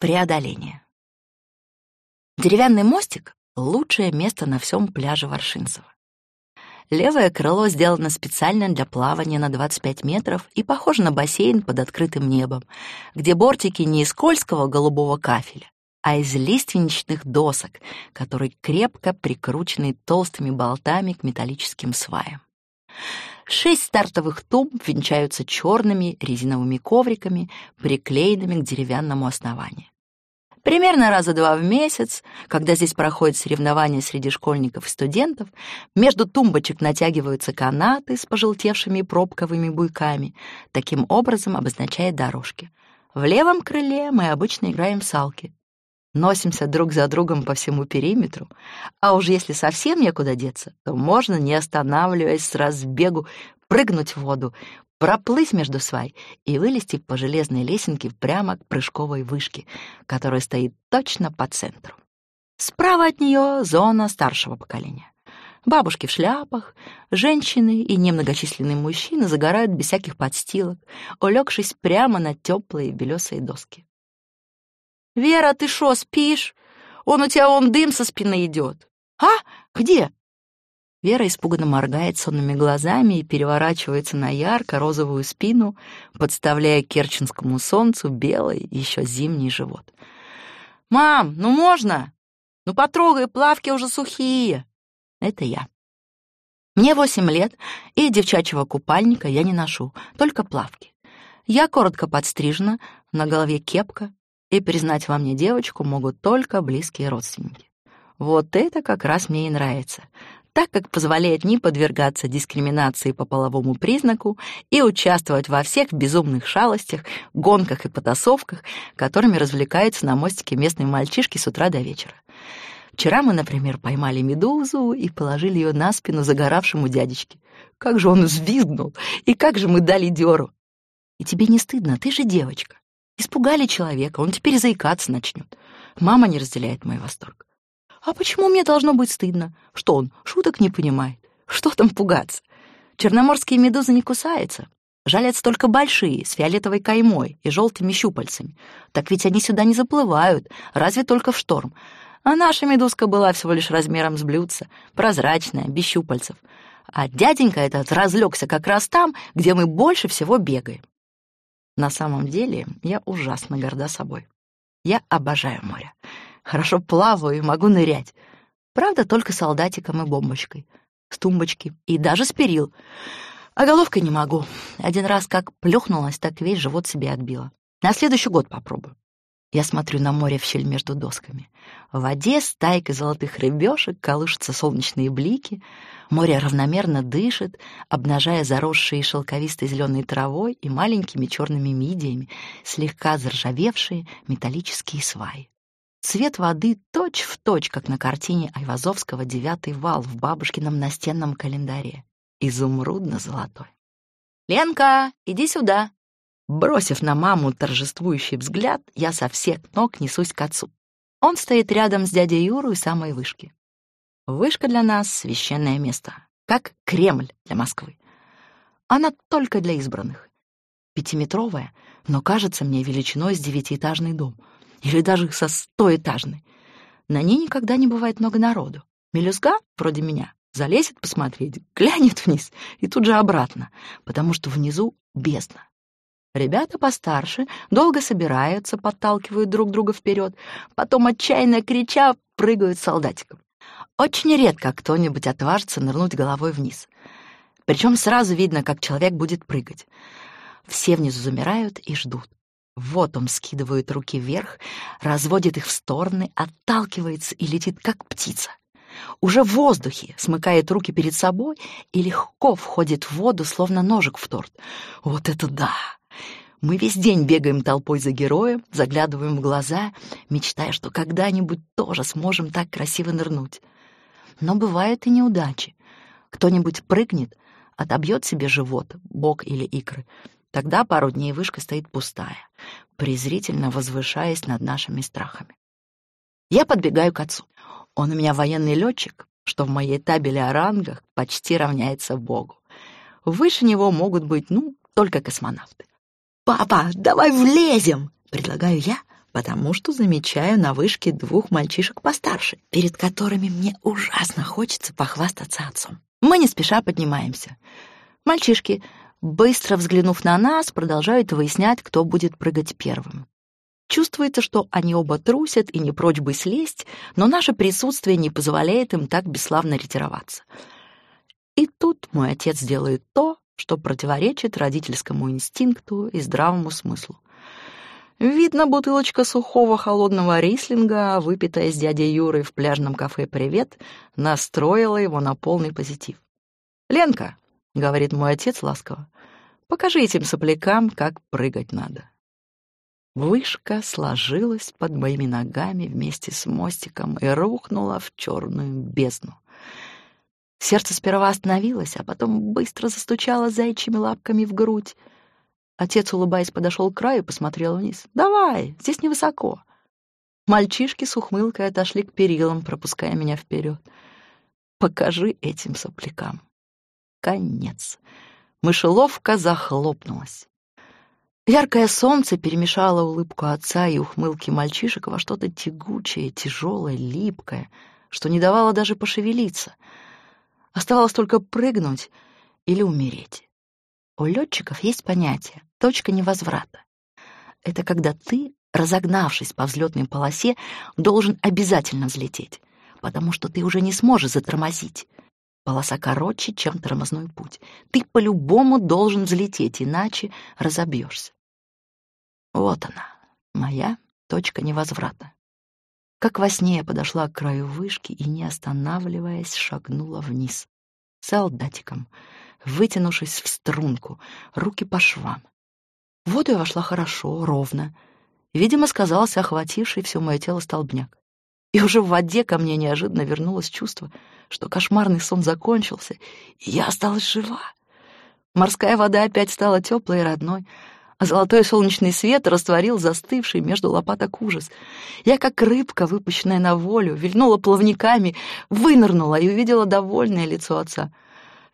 Преодоление. Деревянный мостик — лучшее место на всем пляже Варшинцева. Левое крыло сделано специально для плавания на 25 метров и похоже на бассейн под открытым небом, где бортики не из скользкого голубого кафеля, а из лиственничных досок, которые крепко прикручены толстыми болтами к металлическим сваям. Шесть стартовых тумб венчаются черными резиновыми ковриками, приклеенными к деревянному основанию. Примерно раза два в месяц, когда здесь проходят соревнования среди школьников и студентов, между тумбочек натягиваются канаты с пожелтевшими пробковыми буйками, таким образом обозначая дорожки. В левом крыле мы обычно играем салки. Носимся друг за другом по всему периметру, а уж если совсем некуда деться, то можно, не останавливаясь с разбегу, прыгнуть в воду, проплыть между свай и вылезти по железной лесенке прямо к прыжковой вышке, которая стоит точно по центру. Справа от нее зона старшего поколения. Бабушки в шляпах, женщины и немногочисленные мужчины загорают без всяких подстилок, улегшись прямо на теплые белесые доски. «Вера, ты шо, спишь? Он у тебя вон дым со спины идет. «А? Где?» Вера испуганно моргает сонными глазами и переворачивается на ярко-розовую спину, подставляя керченскому солнцу белый, еще зимний живот. «Мам, ну можно? Ну потрогай, плавки уже сухие!» Это я. Мне восемь лет, и девчачьего купальника я не ношу, только плавки. Я коротко подстрижена, на голове кепка, и признать во мне девочку могут только близкие родственники. Вот это как раз мне и нравится так как позволяет не подвергаться дискриминации по половому признаку и участвовать во всех безумных шалостях, гонках и потасовках, которыми развлекаются на мостике местные мальчишки с утра до вечера. Вчера мы, например, поймали медузу и положили ее на спину загоравшему дядечке. Как же он взвизгнул, и как же мы дали дёру. И тебе не стыдно, ты же девочка. Испугали человека, он теперь заикаться начнет. Мама не разделяет мой восторг. А почему мне должно быть стыдно? Что он, шуток не понимает? Что там пугаться? Черноморские медузы не кусаются. Жалятся только большие, с фиолетовой каймой и желтыми щупальцами. Так ведь они сюда не заплывают, разве только в шторм. А наша медузка была всего лишь размером с блюдца, прозрачная, без щупальцев. А дяденька этот разлегся как раз там, где мы больше всего бегаем. На самом деле я ужасно горда собой. Я обожаю море хорошо плаваю и могу нырять. Правда, только солдатиком и бомбочкой, с тумбочки и даже с перил. А головкой не могу. Один раз как плюхнулась, так весь живот себе отбила. На следующий год попробую. Я смотрю на море в щель между досками. В воде стайкой золотых рыбешек колышутся солнечные блики. Море равномерно дышит, обнажая заросшие шелковистой зеленой травой и маленькими черными мидиями, слегка заржавевшие металлические сваи. Цвет воды точь-в-точь, как на картине Айвазовского «Девятый вал» в бабушкином настенном календаре. Изумрудно-золотой. «Ленка, иди сюда!» Бросив на маму торжествующий взгляд, я со всех ног несусь к отцу. Он стоит рядом с дядей Юрой самой вышки. Вышка для нас — священное место, как Кремль для Москвы. Она только для избранных. Пятиметровая, но кажется мне величиной с девятиэтажный дом — или даже со стоэтажной. На ней никогда не бывает много народу. Мелюзга, вроде меня, залезет посмотреть, глянет вниз и тут же обратно, потому что внизу бездна. Ребята постарше долго собираются, подталкивают друг друга вперед, потом, отчаянно крича, прыгают солдатиком. Очень редко кто-нибудь отважится нырнуть головой вниз. Причем сразу видно, как человек будет прыгать. Все внизу замирают и ждут. Вот он скидывает руки вверх, разводит их в стороны, отталкивается и летит, как птица. Уже в воздухе смыкает руки перед собой и легко входит в воду, словно ножик в торт. Вот это да! Мы весь день бегаем толпой за героем, заглядываем в глаза, мечтая, что когда-нибудь тоже сможем так красиво нырнуть. Но бывают и неудачи. Кто-нибудь прыгнет, отобьет себе живот, бок или икры, Тогда пару дней вышка стоит пустая, презрительно возвышаясь над нашими страхами. Я подбегаю к отцу. Он у меня военный летчик, что в моей табели о рангах почти равняется Богу. Выше него могут быть, ну, только космонавты. «Папа, давай влезем!» — предлагаю я, потому что замечаю на вышке двух мальчишек постарше, перед которыми мне ужасно хочется похвастаться отцом. Мы не спеша поднимаемся. Мальчишки, быстро взглянув на нас, продолжают выяснять, кто будет прыгать первым. Чувствуется, что они оба трусят и не прочь бы слезть, но наше присутствие не позволяет им так бесславно ретироваться. И тут мой отец делает то, что противоречит родительскому инстинкту и здравому смыслу. Видно, бутылочка сухого холодного рислинга, выпитая с дядей Юрой в пляжном кафе «Привет», настроила его на полный позитив. «Ленка», — говорит мой отец ласково, — «покажи этим соплякам, как прыгать надо». Вышка сложилась под моими ногами вместе с мостиком и рухнула в черную бездну. Сердце сперва остановилось, а потом быстро застучало зайчьими лапками в грудь. Отец, улыбаясь, подошел к краю и посмотрел вниз. «Давай, здесь невысоко». Мальчишки с ухмылкой отошли к перилам, пропуская меня вперед. «Покажи этим соплякам». Конец. Мышеловка захлопнулась. Яркое солнце перемешало улыбку отца и ухмылки мальчишек во что-то тягучее, тяжелое, липкое, что не давало даже пошевелиться. Оставалось только прыгнуть или умереть. У летчиков есть понятие точка невозврата. Это когда ты, разогнавшись по взлетной полосе, должен обязательно взлететь, потому что ты уже не сможешь затормозить. Полоса короче, чем тормозной путь. Ты по-любому должен взлететь, иначе разобьешься. Вот она, моя точка невозврата. Как во сне я подошла к краю вышки и, не останавливаясь, шагнула вниз. Солдатиком, вытянувшись в струнку, руки по швам. В воду я вошла хорошо, ровно. Видимо, сказался охвативший все мое тело столбняк. И уже в воде ко мне неожиданно вернулось чувство, что кошмарный сон закончился, и я осталась жива. Морская вода опять стала теплой и родной, а золотой солнечный свет растворил застывший между лопаток ужас. Я, как рыбка, выпущенная на волю, вильнула плавниками, вынырнула и увидела довольное лицо отца.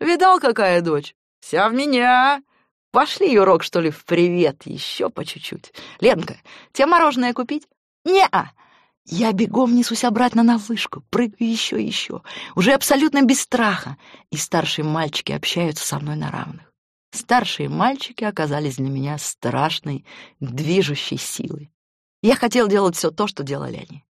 «Видал, какая дочь? Вся в меня!» Пошли, урок, что ли, в привет, еще по чуть-чуть. Ленка, тебе мороженое купить? Не-а. Я бегом несусь обратно на вышку, прыгаю еще и еще, уже абсолютно без страха, и старшие мальчики общаются со мной на равных. Старшие мальчики оказались для меня страшной, движущей силой. Я хотел делать все то, что делали они.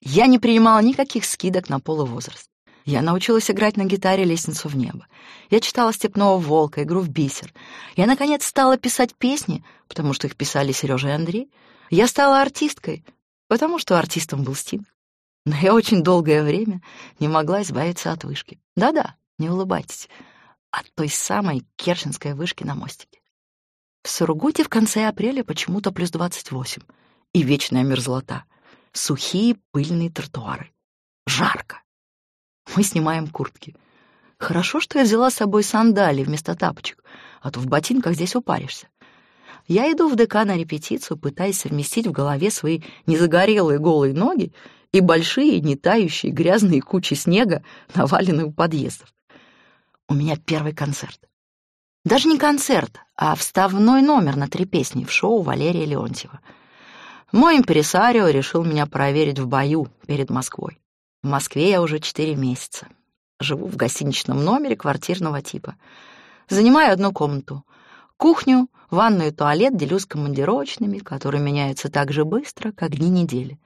Я не принимала никаких скидок на пол и возраст. Я научилась играть на гитаре «Лестницу в небо». Я читала «Степного волка», игру в бисер. Я, наконец, стала писать песни, потому что их писали Сережа и Андрей. Я стала артисткой, потому что артистом был Стинг. Но я очень долгое время не могла избавиться от вышки. Да-да, не улыбайтесь. От той самой керченской вышки на мостике. В Сургуте в конце апреля почему-то плюс 28. И вечная мерзлота. Сухие пыльные тротуары. Жарко. Мы снимаем куртки. Хорошо, что я взяла с собой сандали вместо тапочек, а то в ботинках здесь упаришься. Я иду в ДК на репетицию, пытаясь совместить в голове свои незагорелые голые ноги и большие, не тающие, грязные кучи снега, наваленные у подъездов. У меня первый концерт. Даже не концерт, а вставной номер на три песни в шоу Валерия Леонтьева. Мой импресарио решил меня проверить в бою перед Москвой. В Москве я уже четыре месяца. Живу в гостиничном номере квартирного типа. Занимаю одну комнату. Кухню, ванную и туалет делю с командировочными, которые меняются так же быстро, как дни недели.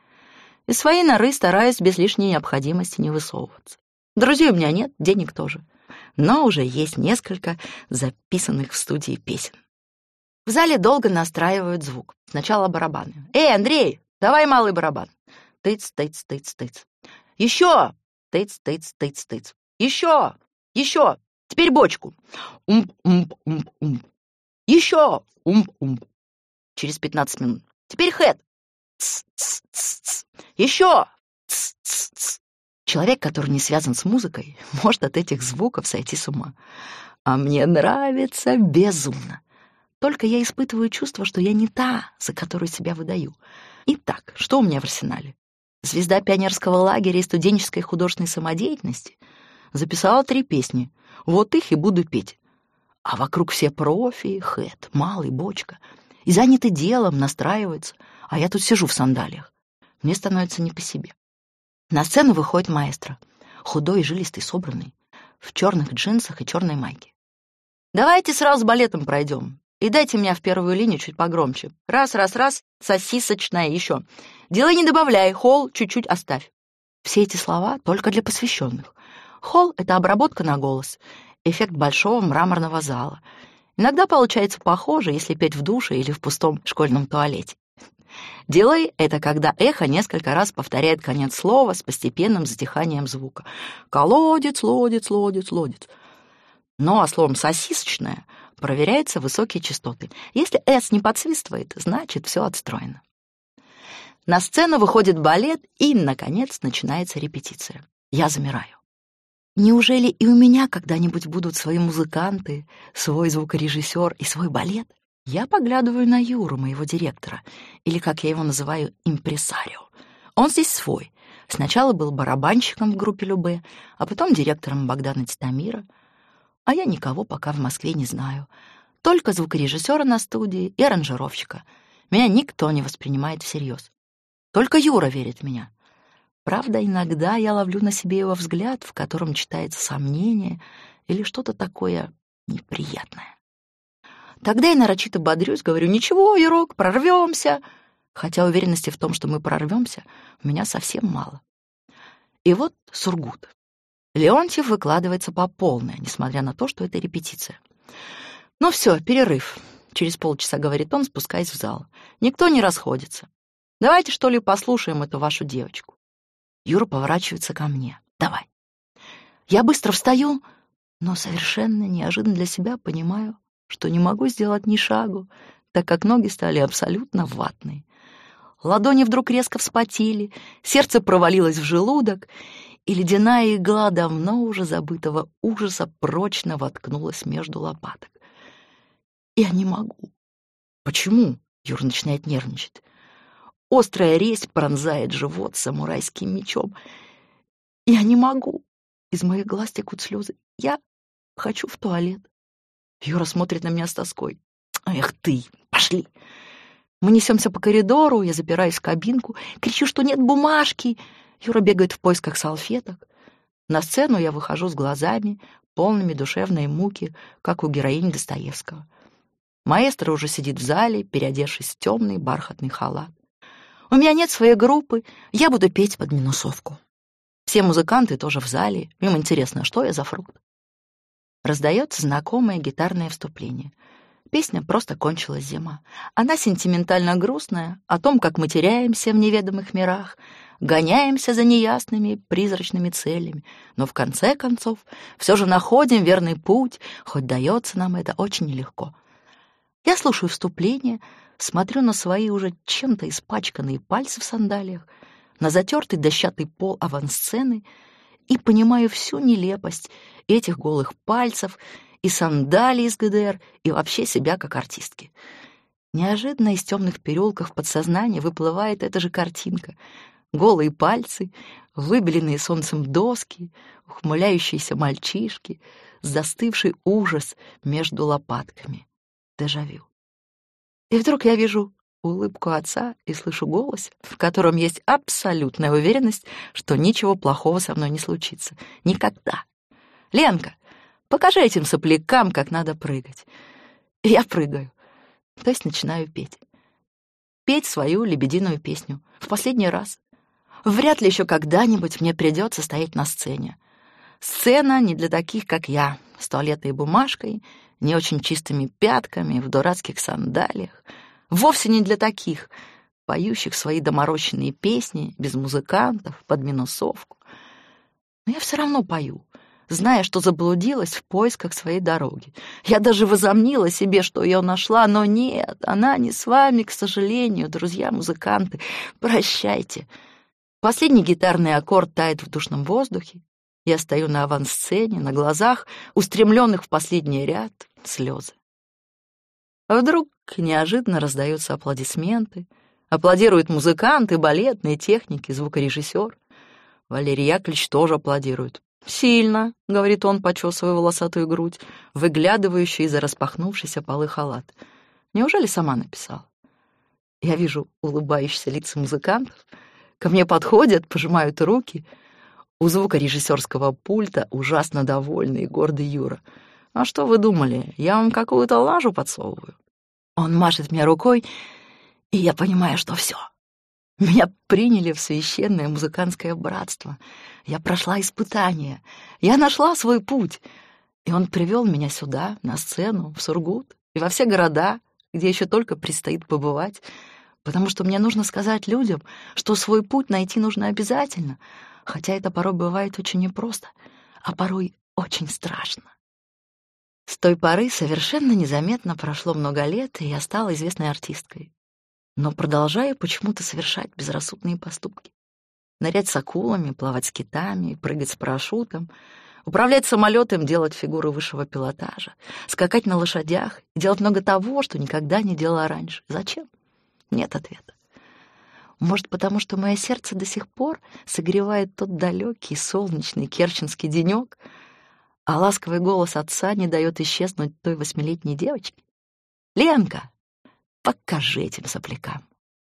Из своей норы стараюсь без лишней необходимости не высовываться. Друзей у меня нет, денег тоже. Но уже есть несколько записанных в студии песен. В зале долго настраивают звук. Сначала барабаны. «Эй, Андрей, давай малый барабан!» Тыц, тыц, тыц, тыц. Еще! Тыц, тыц, тыц, тыц. Еще! Еще! Теперь бочку. Умп-умп-умп-умп. Еще! Умп-умп. Через пятнадцать минут. Теперь хэт. Еще! Человек, который не связан с музыкой, может от этих звуков сойти с ума. А мне нравится безумно. Только я испытываю чувство, что я не та, за которую себя выдаю. Итак, что у меня в арсенале? звезда пионерского лагеря и студенческой художественной самодеятельности, записала три песни. Вот их и буду петь. А вокруг все профи, хэт, малый, бочка. И заняты делом, настраиваются. а я тут сижу в сандалиях. Мне становится не по себе. На сцену выходит маэстро, худой жилистый, собранный, в черных джинсах и черной майке. «Давайте сразу балетом пройдем. И дайте меня в первую линию чуть погромче. Раз, раз, раз, сосисочная еще. Делай не добавляй, холл чуть-чуть оставь». Все эти слова только для посвященных. Холл — это обработка на голос, эффект большого мраморного зала. Иногда получается похоже, если петь в душе или в пустом школьном туалете. Делай — это когда эхо несколько раз повторяет конец слова с постепенным затиханием звука. Колодец, лодец, лодец, лодец. Ну а словом «сосисочное» проверяются высокие частоты. Если «с» не подсвистывает, значит, все отстроено. На сцену выходит балет, и, наконец, начинается репетиция. Я замираю. Неужели и у меня когда-нибудь будут свои музыканты, свой звукорежиссер и свой балет? Я поглядываю на Юру, моего директора, или, как я его называю, импресарио. Он здесь свой. Сначала был барабанщиком в группе Любе, а потом директором Богдана Титамира. А я никого пока в Москве не знаю. Только звукорежиссера на студии и аранжировщика. Меня никто не воспринимает всерьез. Только Юра верит в меня. Правда, иногда я ловлю на себе его взгляд, в котором читается сомнение или что-то такое неприятное. Тогда я нарочито бодрюсь, говорю, ничего, Юрок, прорвемся. Хотя уверенности в том, что мы прорвемся, у меня совсем мало. И вот Сургут. Леонтьев выкладывается по полной, несмотря на то, что это репетиция. Ну все, перерыв. Через полчаса говорит он, спускаясь в зал. Никто не расходится. Давайте, что ли, послушаем эту вашу девочку. Юра поворачивается ко мне. Давай. Я быстро встаю, но совершенно неожиданно для себя понимаю, что не могу сделать ни шагу, так как ноги стали абсолютно ватные. Ладони вдруг резко вспотели, сердце провалилось в желудок, и ледяная игла давно уже забытого ужаса прочно воткнулась между лопаток. Я не могу. Почему? Юра начинает нервничать. Острая резь пронзает живот самурайским мечом. Я не могу. Из моих глаз текут слезы. Я хочу в туалет. Юра смотрит на меня с тоской. «Эх ты, пошли!» Мы несемся по коридору, я запираюсь в кабинку, кричу, что нет бумажки. Юра бегает в поисках салфеток. На сцену я выхожу с глазами, полными душевной муки, как у героини Достоевского. Маэстро уже сидит в зале, переодевшись в темный бархатный халат. У меня нет своей группы, я буду петь под минусовку. Все музыканты тоже в зале, им интересно, что я за фрукт. Раздается знакомое гитарное вступление. Песня «Просто кончилась зима». Она сентиментально грустная, о том, как мы теряемся в неведомых мирах, гоняемся за неясными призрачными целями, но в конце концов все же находим верный путь, хоть дается нам это очень нелегко. Я слушаю вступление, смотрю на свои уже чем-то испачканные пальцы в сандалиях, на затертый дощатый пол авансцены — и понимаю всю нелепость этих голых пальцев и сандалий из ГДР, и вообще себя как артистки. Неожиданно из темных переулков в подсознание выплывает эта же картинка. Голые пальцы, выбеленные солнцем доски, ухмыляющиеся мальчишки, застывший ужас между лопатками. Дежавю. И вдруг я вижу улыбку отца и слышу голос, в котором есть абсолютная уверенность, что ничего плохого со мной не случится. Никогда. «Ленка, покажи этим соплякам, как надо прыгать». Я прыгаю. То есть начинаю петь. Петь свою лебединую песню. В последний раз. Вряд ли еще когда-нибудь мне придется стоять на сцене. Сцена не для таких, как я, с туалетой и бумажкой, не очень чистыми пятками, в дурацких сандалиях — Вовсе не для таких, поющих свои доморощенные песни, без музыкантов, под минусовку. Но я все равно пою, зная, что заблудилась в поисках своей дороги. Я даже возомнила себе, что ее нашла, но нет, она не с вами, к сожалению, друзья-музыканты. Прощайте. Последний гитарный аккорд тает в душном воздухе. Я стою на авансцене, на глазах, устремленных в последний ряд, слезы. Вдруг неожиданно раздаются аплодисменты, аплодируют музыканты, балетные техники, звукорежиссер. Валерий Яковлевич тоже аплодирует. «Сильно», — говорит он, почесывая волосатую грудь, выглядывающую из-за распахнувшейся полы халат. «Неужели сама написала?» Я вижу улыбающиеся лица музыкантов. Ко мне подходят, пожимают руки. У звука режиссерского пульта ужасно довольный и гордый Юра. «А что вы думали? Я вам какую-то лажу подсовываю?» Он машет мне рукой, и я понимаю, что все. Меня приняли в священное музыкантское братство. Я прошла испытание. Я нашла свой путь. И он привел меня сюда, на сцену, в Сургут и во все города, где еще только предстоит побывать, потому что мне нужно сказать людям, что свой путь найти нужно обязательно, хотя это порой бывает очень непросто, а порой очень страшно. С той поры совершенно незаметно прошло много лет, и я стала известной артисткой. Но продолжаю почему-то совершать безрассудные поступки. Нырять с акулами, плавать с китами, прыгать с парашютом, управлять самолетом, делать фигуры высшего пилотажа, скакать на лошадях и делать много того, что никогда не делала раньше. Зачем? Нет ответа. Может, потому что мое сердце до сих пор согревает тот далекий солнечный керченский денек, а ласковый голос отца не дает исчезнуть той восьмилетней девочке? «Ленка, покажи этим соплякам!»